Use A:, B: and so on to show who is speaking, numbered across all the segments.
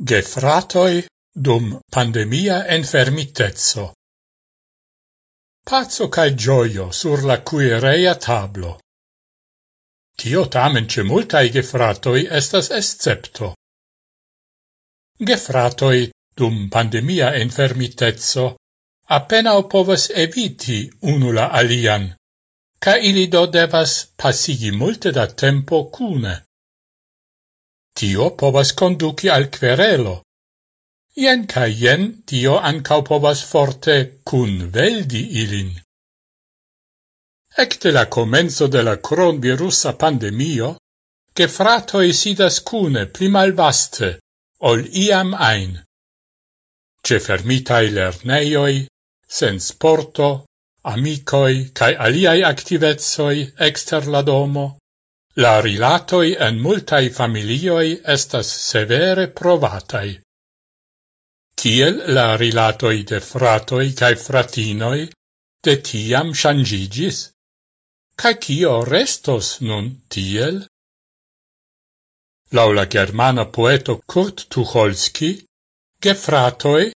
A: Gefratoi dum pandemia enfermitezzo. Pazzo cae gioio sur la cuireia tablo. Tio tamen ce multae gefratoi estas escepto. Gefratoi dum pandemia enfermitezzo appena povas eviti unula alian, ca ili do devas passigi multe da tempo cune tio povas conduci al querelo. Ien ca ien tio ancau povas forte cun veldi ilin. Ecte la comenzo de la cronvirusa pandemio, che fratoi sidas cune pli malvaste, ol iam ein. Ce fermitai lerneioi, sen sporto, amicoi cae aliai activezoi exter la domo, La rilatoi en multai familioi estas severe provatai. Tiel la rilatoi de fratoi cae fratinoi de tiam shangigis? Ca cio restos nun tiel? Laula germana poeto Kurt Tucholsky, gefratoi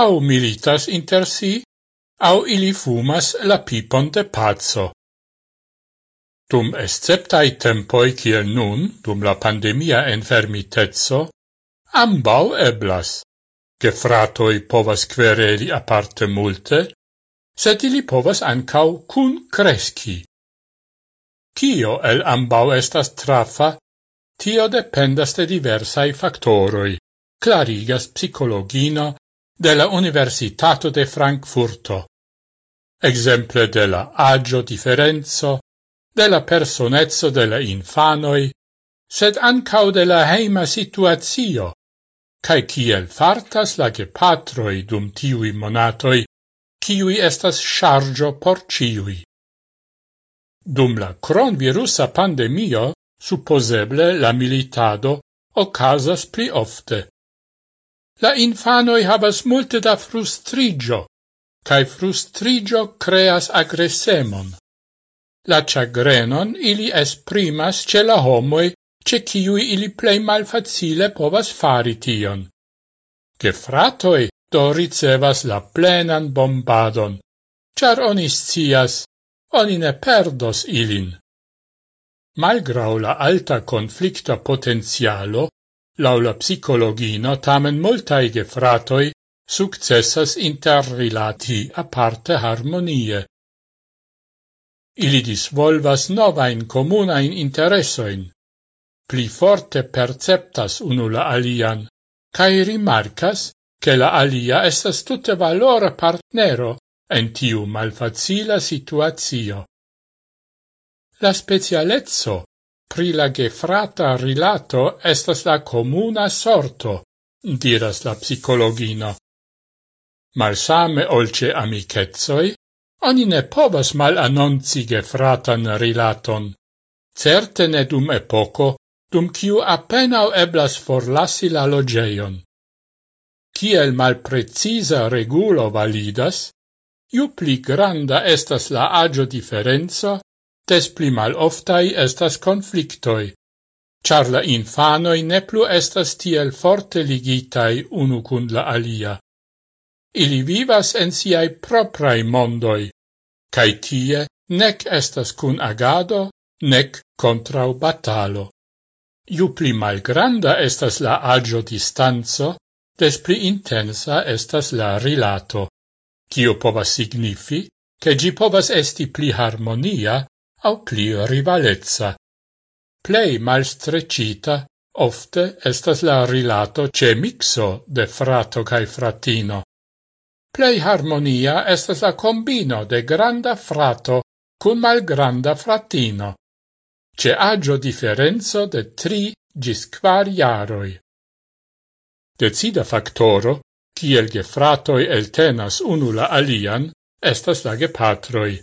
A: au militas inter si, au ili fumas la pipon de pazzo. Dum esceptai tempoi kiel nun, dum la pandemia enfermitezzo, ambau eblas. Gefratoi povas quereli aparte multe, sed ili povas ancau cun cresci. Cio el ambau estas trafa, tio dependas de diversai factoroi, clarigas psicologino de la Universitato de Frankfurto. Exemple de la agio differenzo, de la personezzo de la infanoi, sed ancau de la heima situatio, cae ciel fartas la gepatroi dum tiui monatoi, ciui estas chargio por ciui. Dum la cronvirusa pandemio, supposeble la militado ocasas pli ofte. La infanoi havas multe da frustrigio, cae frustrigio creas agresemon. La chagrenon ili esprimas ce la homoi ce ciui ili plei malfacile povas fari tion. Gefratoi do ricevas la plenan bombadon, char onis cias, oni ne perdos ilin. Malgrau la alta conflicta potenzialo, laula psicologino tamen multae gefratoi successas interrilati aparte harmonie. Ili disvolvas novain comunain interessoin, pli forte perceptas unula alian, cae rimarcas che la alia estas tutte valora partnero en tiu malfacila situazio. La specialezzo pri la gefrata rilato estas la comuna sorto, diras la psicologino. Malsame olce amicezoi, Oni ne povas mal annonci gefratan rilaton, certe ne dum epoco, dum ciu appenao eblas forlassi la logeion. Kiel malprecisa regulo validas, ju pli granda estas la agio differenza, des pli mal oftai estas conflictoi, char la infanoi ne plu estas tiel forte ligitai unu cun la alia. Ili vivas en siai proprai mondoi, cae tie nec estas cun agado, nec contrau batalo. Iu pli malgranda estas la agio distanzo, des pli intensa estas la rilato, Cio povas signifi, che gi povas esti pli harmonia au pli rivalezza. Plei malstrecita ofte estas la rilato ce mixo de frato cae fratino, plei harmonia estas la combino de granda frato cun malgranda fratino, ce agio differenzo de tri gis quar iaroi. Decida factoro, kiel gefratoi eltenas tenas unula alian, estas la gepatroi.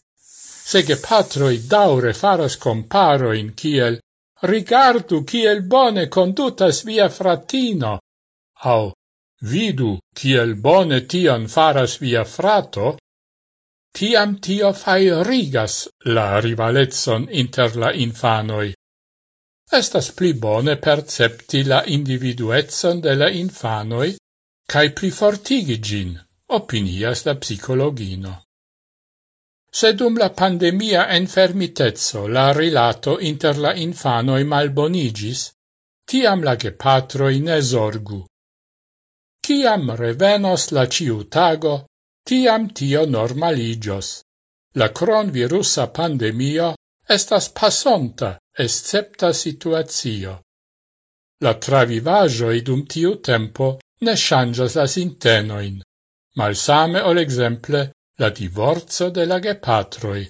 A: Se gepatroi daure faras comparoin kiel rigardu kiel bone condutas via fratino, au vidu kiel bone tion faras via frato, tiam tio fairigas la rivalezzon inter la infanoi. Estas pli bone percepti la individuezzon de la infanoi cae pli fortigi gin, opinias la psicologino. Se dum la pandemia enfermitezzo la rilato inter la infanoi malbonigis, tiam la gepatroi ne zorgu, Ciam revenos la ciutago, tiam tio normaligios. La cronvirusa pandemio estas pasonta, escepta situatio. La travivagioi dum tiu tempo ne changas las intenoin, malsame ol exemple la divorzo de la gepatroi,